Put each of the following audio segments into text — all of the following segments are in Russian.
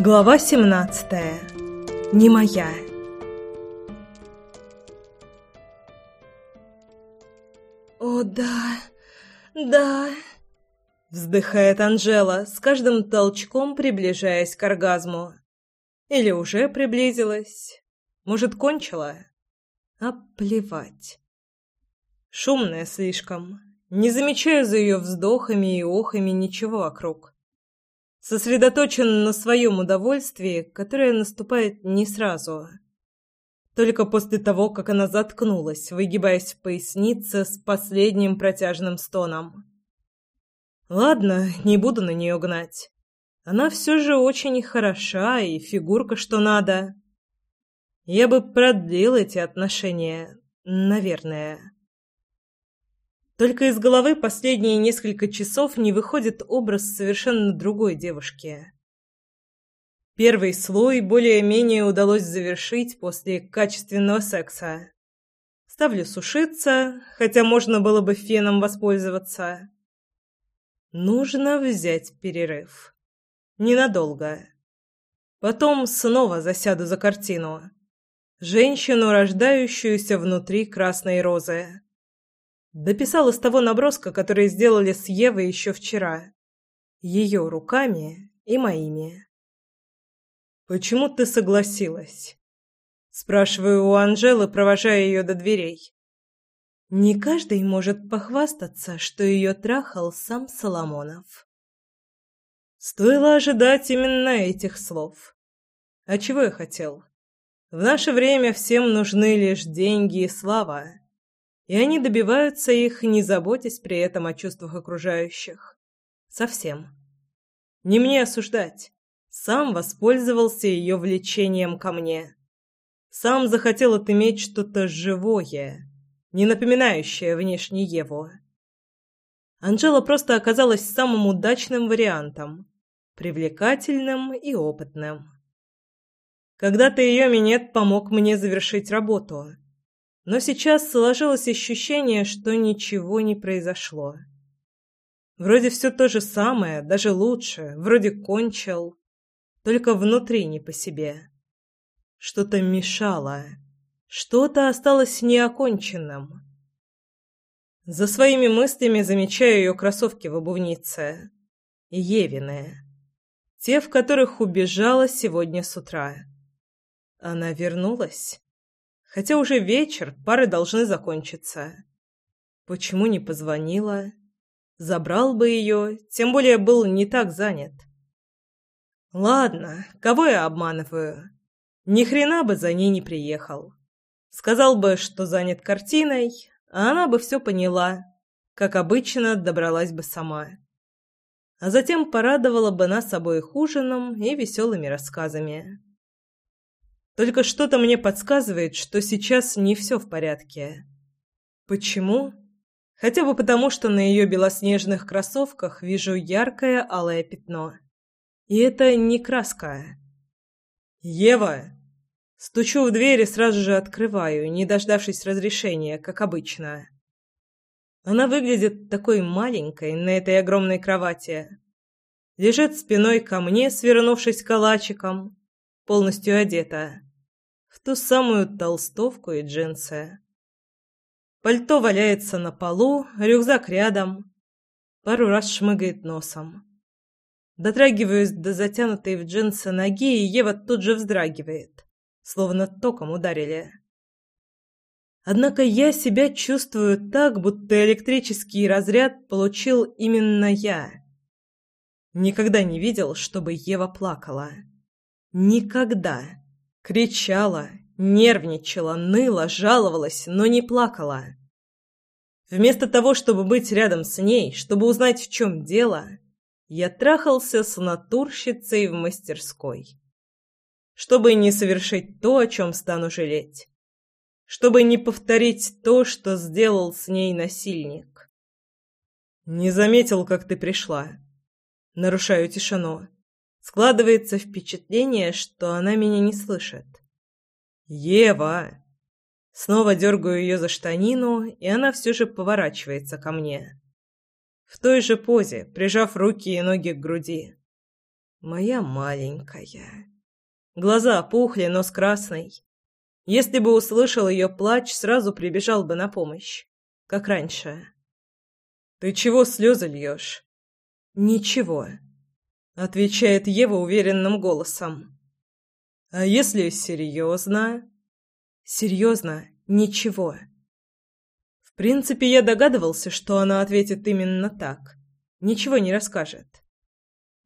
Глава 17. Не моя. О да. Да. Вздыхает Анжела, с каждым толчком приближаясь к оргазму. Или уже приблизилась. Может, кончила? А плевать. Шумная слишком. Не замечаю за ее вздохами и охами ничего вокруг сосредоточен на своем удовольствии, которое наступает не сразу. Только после того, как она заткнулась, выгибаясь в пояснице с последним протяжным стоном. Ладно, не буду на нее гнать. Она все же очень хороша и фигурка что надо. Я бы продлил эти отношения, наверное. Только из головы последние несколько часов не выходит образ совершенно другой девушки. Первый слой более-менее удалось завершить после качественного секса. Ставлю сушиться, хотя можно было бы феном воспользоваться. Нужно взять перерыв. Ненадолго. Потом снова засяду за картину. Женщину, рождающуюся внутри красной розы. Дописал из того наброска, который сделали с Евой еще вчера. Ее руками и моими. «Почему ты согласилась?» Спрашиваю у Анжелы, провожая ее до дверей. Не каждый может похвастаться, что ее трахал сам Соломонов. Стоило ожидать именно этих слов. А чего я хотел? В наше время всем нужны лишь деньги и слава и они добиваются их, не заботясь при этом о чувствах окружающих. Совсем. Не мне осуждать. Сам воспользовался ее влечением ко мне. Сам захотел отыметь что-то живое, не напоминающее внешне Еву. Анжела просто оказалась самым удачным вариантом, привлекательным и опытным. Когда-то ее минет помог мне завершить работу — но сейчас сложилось ощущение, что ничего не произошло. Вроде все то же самое, даже лучше, вроде кончил, только внутри не по себе. Что-то мешало, что-то осталось неоконченным. За своими мыслями замечаю ее кроссовки в обувнице. Евины. Те, в которых убежала сегодня с утра. Она вернулась? Хотя уже вечер, пары должны закончиться. Почему не позвонила? Забрал бы ее, тем более был не так занят. Ладно, кого я обманываю? Ни хрена бы за ней не приехал. Сказал бы, что занят картиной, а она бы все поняла. Как обычно, добралась бы сама. А затем порадовала бы нас обоих ужином и веселыми рассказами. Только что-то мне подсказывает, что сейчас не все в порядке. Почему? Хотя бы потому, что на ее белоснежных кроссовках вижу яркое алое пятно. И это не краска. «Ева!» Стучу в дверь и сразу же открываю, не дождавшись разрешения, как обычно. Она выглядит такой маленькой на этой огромной кровати. Лежит спиной ко мне, свернувшись калачиком, полностью одета в ту самую толстовку и джинсы. Пальто валяется на полу, рюкзак рядом. Пару раз шмыгает носом. Дотрагиваюсь до затянутой в джинсы ноги, и Ева тут же вздрагивает, словно током ударили. Однако я себя чувствую так, будто электрический разряд получил именно я. Никогда не видел, чтобы Ева плакала. Никогда. Кричала, нервничала, ныла, жаловалась, но не плакала. Вместо того, чтобы быть рядом с ней, чтобы узнать, в чем дело, я трахался с натурщицей в мастерской. Чтобы не совершить то, о чем стану жалеть. Чтобы не повторить то, что сделал с ней насильник. Не заметил, как ты пришла. Нарушаю тишину. Складывается впечатление, что она меня не слышит. «Ева!» Снова дергаю ее за штанину, и она все же поворачивается ко мне. В той же позе, прижав руки и ноги к груди. Моя маленькая. Глаза опухли, нос красный. Если бы услышал ее плач, сразу прибежал бы на помощь, как раньше. «Ты чего слезы льешь?» «Ничего», — отвечает Ева уверенным голосом. «А если серьезно?» «Серьезно, ничего». В принципе, я догадывался, что она ответит именно так. Ничего не расскажет.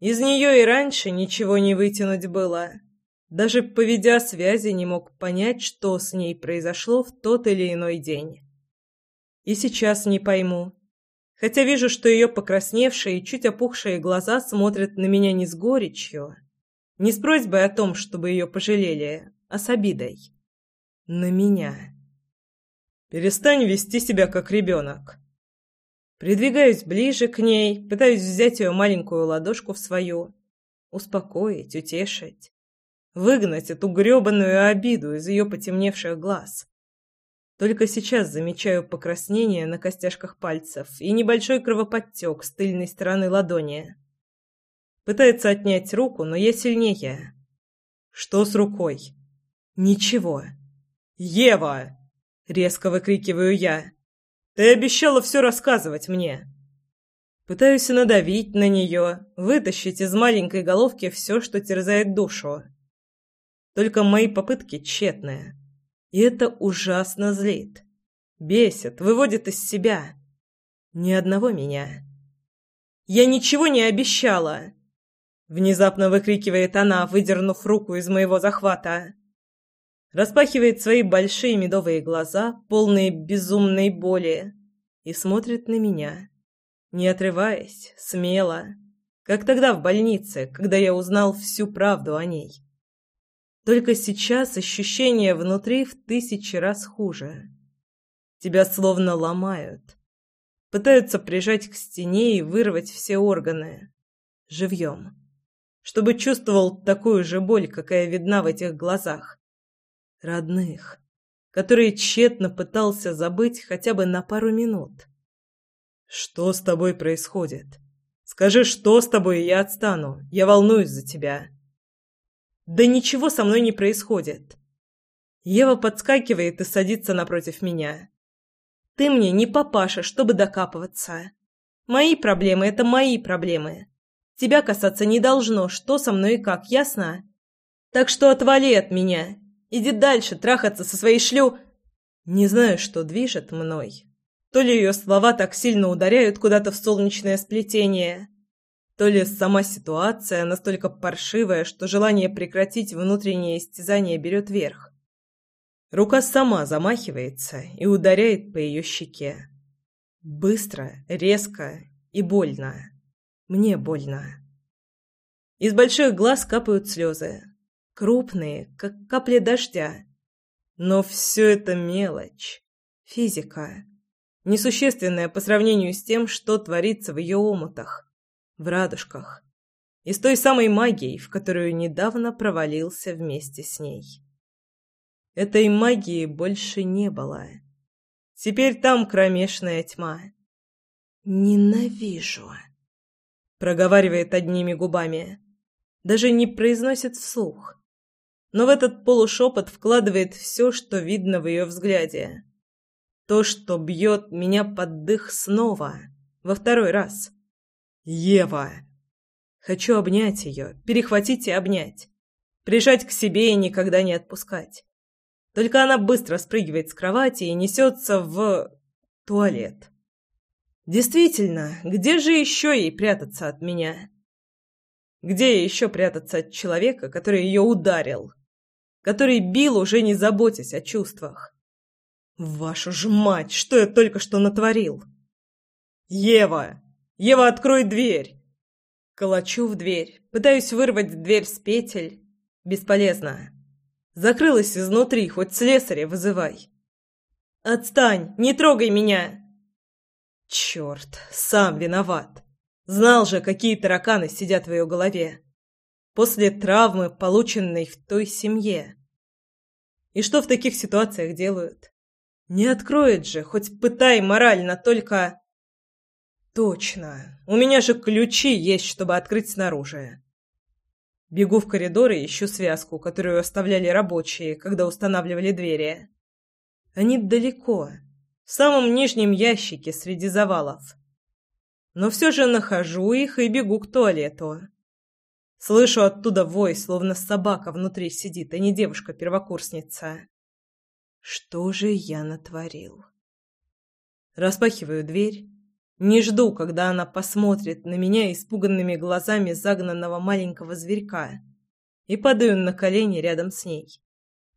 Из нее и раньше ничего не вытянуть было. Даже по видеосвязи не мог понять, что с ней произошло в тот или иной день. И сейчас не пойму хотя вижу, что ее покрасневшие и чуть опухшие глаза смотрят на меня не с горечью, не с просьбой о том, чтобы ее пожалели, а с обидой. На меня. Перестань вести себя как ребенок. Придвигаюсь ближе к ней, пытаюсь взять ее маленькую ладошку в свою, успокоить, утешить, выгнать эту грёбаную обиду из ее потемневших глаз. Только сейчас замечаю покраснение на костяшках пальцев и небольшой кровоподтек с тыльной стороны ладони. Пытается отнять руку, но я сильнее. Что с рукой? Ничего. Ева! Резко выкрикиваю я. Ты обещала все рассказывать мне. Пытаюсь надавить на нее, вытащить из маленькой головки все, что терзает душу. Только мои попытки тщетные. И это ужасно злит. Бесит, выводит из себя. Ни одного меня. «Я ничего не обещала!» Внезапно выкрикивает она, выдернув руку из моего захвата. Распахивает свои большие медовые глаза, полные безумной боли, и смотрит на меня, не отрываясь, смело, как тогда в больнице, когда я узнал всю правду о ней. Только сейчас ощущение внутри в тысячи раз хуже. Тебя словно ломают. Пытаются прижать к стене и вырвать все органы. Живьем. Чтобы чувствовал такую же боль, какая видна в этих глазах. Родных. Которые тщетно пытался забыть хотя бы на пару минут. «Что с тобой происходит? Скажи, что с тобой, и я отстану. Я волнуюсь за тебя». Да ничего со мной не происходит. Ева подскакивает и садится напротив меня. Ты мне не папаша, чтобы докапываться. Мои проблемы — это мои проблемы. Тебя касаться не должно, что со мной и как, ясно? Так что отвали от меня. Иди дальше трахаться со своей шлю... Не знаю, что движет мной. То ли ее слова так сильно ударяют куда-то в солнечное сплетение, то ли сама ситуация настолько паршивая, что желание прекратить внутреннее истязание берет верх. Рука сама замахивается и ударяет по ее щеке. Быстро, резко и больно. Мне больно. Из больших глаз капают слезы. Крупные, как капли дождя. Но все это мелочь. Физика. Несущественная по сравнению с тем, что творится в ее омутах в радужках и с той самой магией, в которую недавно провалился вместе с ней. Этой магии больше не было. Теперь там кромешная тьма. «Ненавижу», — проговаривает одними губами. Даже не произносит вслух. Но в этот полушепот вкладывает все, что видно в ее взгляде. То, что бьет меня под дых снова, во второй раз. Ева. Хочу обнять ее, перехватить и обнять. Прижать к себе и никогда не отпускать. Только она быстро спрыгивает с кровати и несется в... туалет. Действительно, где же еще ей прятаться от меня? Где еще прятаться от человека, который ее ударил? Который бил, уже не заботясь о чувствах? Вашу ж мать, что я только что натворил? Ева! Ева, открой дверь!» Колочу в дверь, пытаюсь вырвать дверь с петель. Бесполезно. Закрылась изнутри, хоть слесаря вызывай. «Отстань! Не трогай меня!» «Черт, сам виноват. Знал же, какие тараканы сидят в ее голове. После травмы, полученной в той семье. И что в таких ситуациях делают? Не откроет же, хоть пытай морально, только... Точно. У меня же ключи есть, чтобы открыть снаружи. Бегу в коридор и ищу связку, которую оставляли рабочие, когда устанавливали двери. Они далеко, в самом нижнем ящике среди завалов. Но все же нахожу их и бегу к туалету. Слышу оттуда вой, словно собака внутри сидит, а не девушка-первокурсница. Что же я натворил? Распахиваю дверь. Не жду, когда она посмотрит на меня испуганными глазами загнанного маленького зверька. И падаю на колени рядом с ней.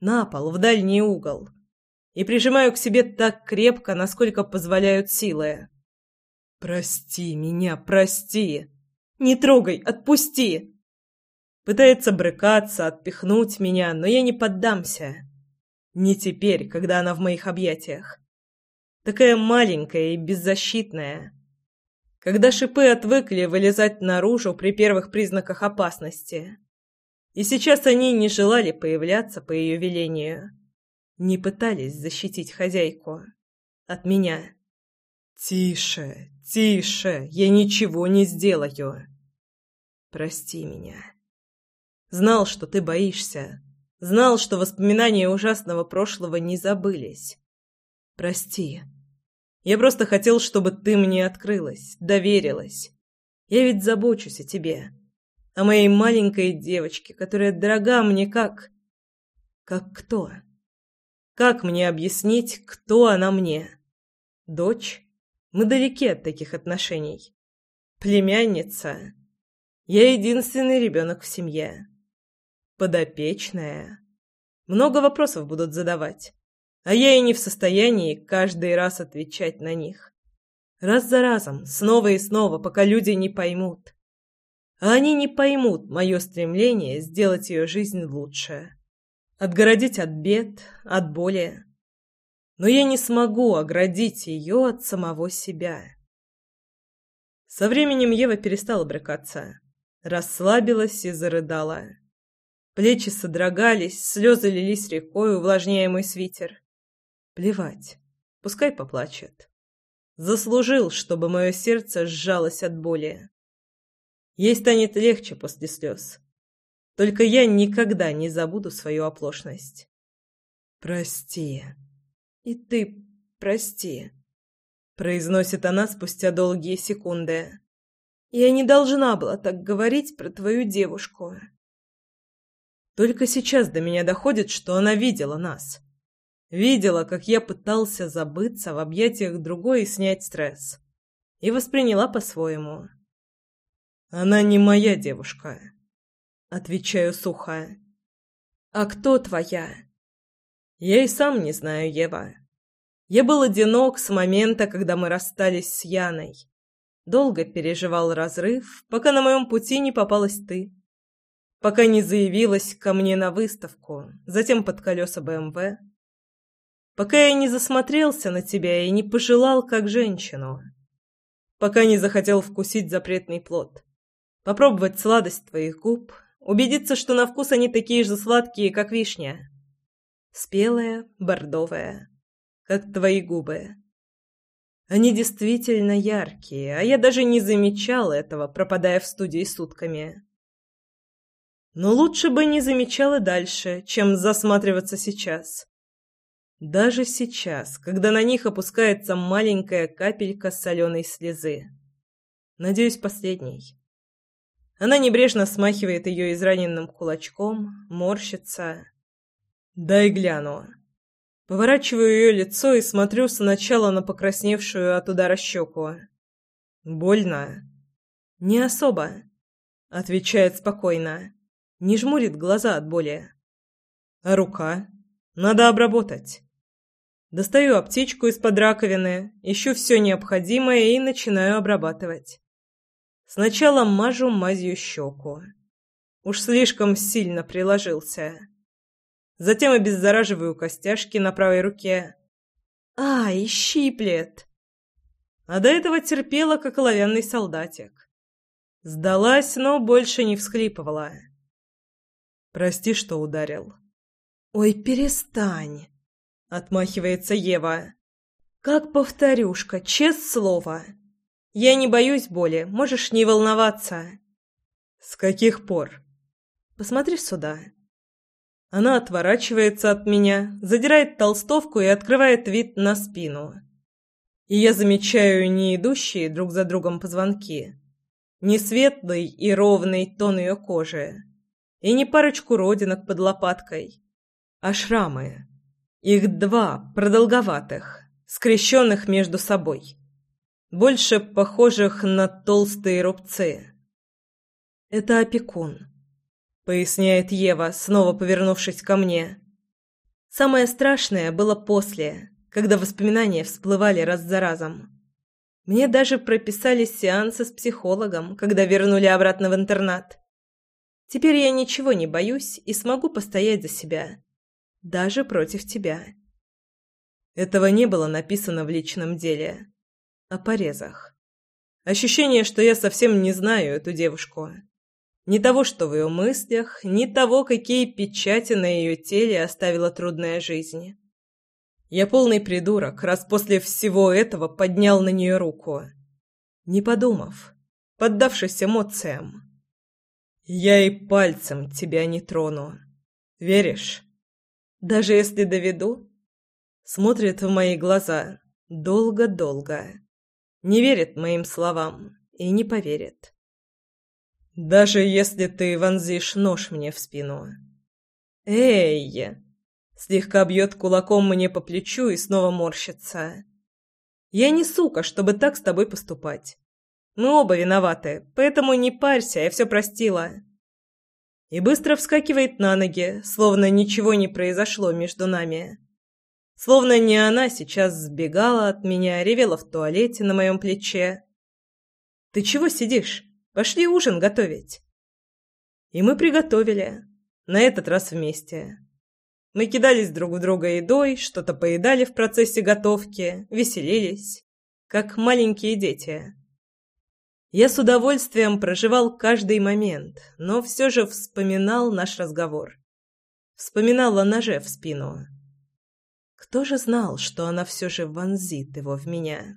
На пол, в дальний угол. И прижимаю к себе так крепко, насколько позволяют силы. «Прости меня, прости! Не трогай, отпусти!» Пытается брыкаться, отпихнуть меня, но я не поддамся. Не теперь, когда она в моих объятиях. Такая маленькая и беззащитная. Когда шипы отвыкли вылезать наружу при первых признаках опасности. И сейчас они не желали появляться по ее велению. Не пытались защитить хозяйку. От меня. «Тише, тише, я ничего не сделаю. Прости меня. Знал, что ты боишься, Знал, что воспоминания ужасного прошлого не забылись. Прости. Я просто хотел, чтобы ты мне открылась, доверилась. Я ведь забочусь о тебе. О моей маленькой девочке, которая дорога мне как... Как кто? Как мне объяснить, кто она мне? Дочь? Мы далеки от таких отношений. Племянница? Я единственный ребенок в семье подопечная. Много вопросов будут задавать, а я и не в состоянии каждый раз отвечать на них. Раз за разом, снова и снова, пока люди не поймут. А они не поймут мое стремление сделать ее жизнь лучше. Отгородить от бед, от боли. Но я не смогу оградить ее от самого себя. Со временем Ева перестала брыкаться. Расслабилась и зарыдала. Плечи содрогались, слезы лились рекой, увлажняя мой свитер. Плевать, пускай поплачет. Заслужил, чтобы мое сердце сжалось от боли. Ей станет легче после слез. Только я никогда не забуду свою оплошность. Прости. И ты прости. Произносит она спустя долгие секунды. Я не должна была так говорить про твою девушку. Только сейчас до меня доходит, что она видела нас. Видела, как я пытался забыться в объятиях другой и снять стресс. И восприняла по-своему. «Она не моя девушка», — отвечаю сухо. «А кто твоя?» «Я и сам не знаю, Ева. Я был одинок с момента, когда мы расстались с Яной. Долго переживал разрыв, пока на моем пути не попалась ты пока не заявилась ко мне на выставку, затем под колеса БМВ. Пока я не засмотрелся на тебя и не пожелал как женщину. Пока не захотел вкусить запретный плод. Попробовать сладость твоих губ, убедиться, что на вкус они такие же сладкие, как вишня. Спелая, бордовая, как твои губы. Они действительно яркие, а я даже не замечал этого, пропадая в студии сутками. Но лучше бы не замечала дальше, чем засматриваться сейчас. Даже сейчас, когда на них опускается маленькая капелька соленой слезы. Надеюсь, последней. Она небрежно смахивает ее израненным кулачком, морщится. «Дай гляну». Поворачиваю ее лицо и смотрю сначала на покрасневшую от удара щеку. «Больно?» «Не особо», — отвечает спокойно не жмурит глаза от боли. А рука? Надо обработать. Достаю аптечку из-под раковины, ищу все необходимое и начинаю обрабатывать. Сначала мажу мазью щеку. Уж слишком сильно приложился. Затем обеззараживаю костяшки на правой руке. Ай, щиплет! А до этого терпела, как оловянный солдатик. Сдалась, но больше не всхлипывала. Прости, что ударил. Ой, перестань, отмахивается Ева. Как повторюшка, честное слово. Я не боюсь боли, можешь не волноваться. С каких пор? Посмотри сюда». Она отворачивается от меня, задирает толстовку и открывает вид на спину. И я замечаю не идущие друг за другом позвонки, не светлый и ровный тон ее кожи, и не парочку родинок под лопаткой, а шрамы. Их два, продолговатых, скрещенных между собой, больше похожих на толстые рубцы. «Это опекун», — поясняет Ева, снова повернувшись ко мне. Самое страшное было после, когда воспоминания всплывали раз за разом. Мне даже прописали сеансы с психологом, когда вернули обратно в интернат. Теперь я ничего не боюсь и смогу постоять за себя. Даже против тебя. Этого не было написано в личном деле. О порезах. Ощущение, что я совсем не знаю эту девушку. Ни того, что в ее мыслях, ни того, какие печати на ее теле оставила трудная жизнь. Я полный придурок, раз после всего этого поднял на нее руку. Не подумав, поддавшись эмоциям. Я и пальцем тебя не трону. Веришь? Даже если доведу? Смотрит в мои глаза долго-долго. Не верит моим словам и не поверит. Даже если ты вонзишь нож мне в спину. Эй! Слегка бьет кулаком мне по плечу и снова морщится. Я не сука, чтобы так с тобой поступать. Мы оба виноваты, поэтому не парься, я все простила. И быстро вскакивает на ноги, словно ничего не произошло между нами. Словно не она сейчас сбегала от меня, ревела в туалете на моем плече. «Ты чего сидишь? Пошли ужин готовить». И мы приготовили. На этот раз вместе. Мы кидались друг в друга едой, что-то поедали в процессе готовки, веселились, как маленькие дети. Я с удовольствием проживал каждый момент, но все же вспоминал наш разговор. Вспоминал о ноже в спину. Кто же знал, что она все же вонзит его в меня?»